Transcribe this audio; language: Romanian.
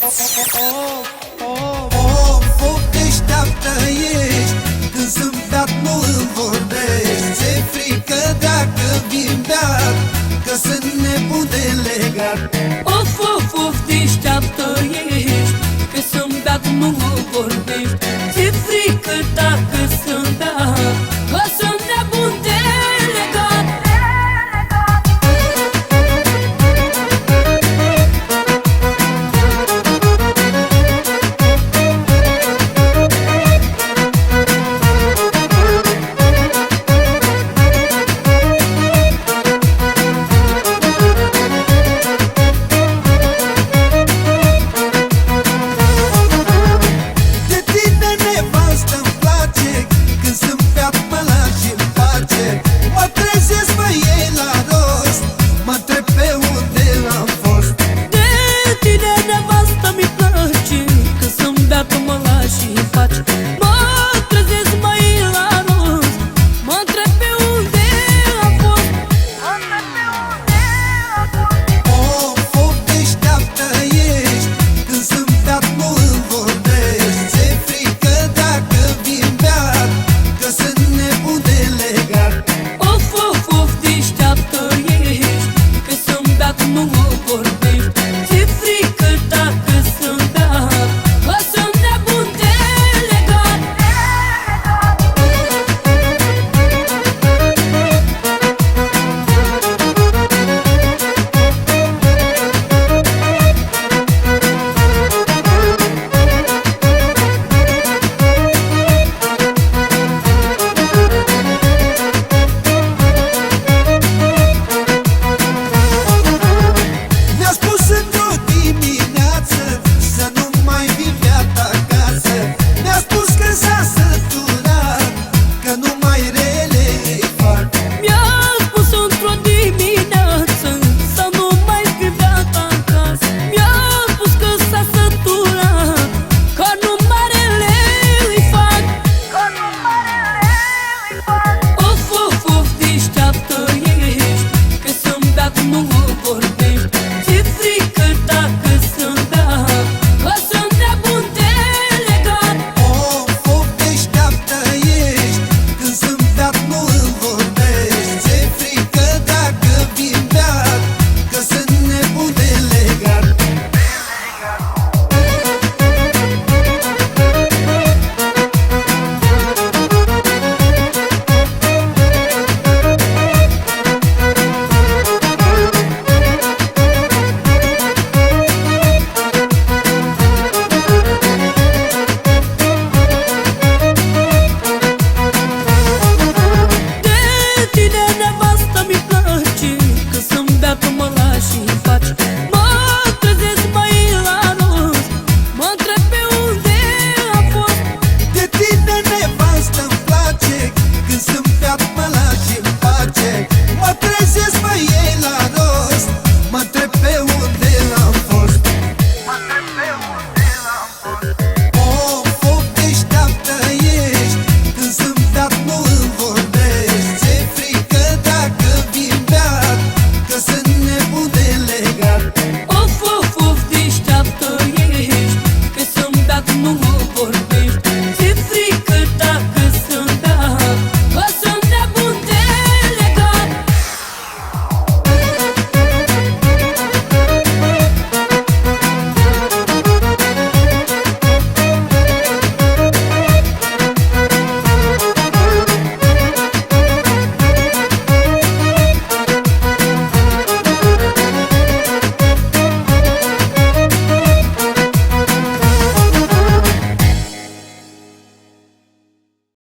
Om, om, deșteaptă ești Când sunt beat nu îmi vorbești Ți-e frică dacă vin beat Că sunt nebun de legat Of, of, of, deșteaptă ești Că sunt beat nu vorbești. por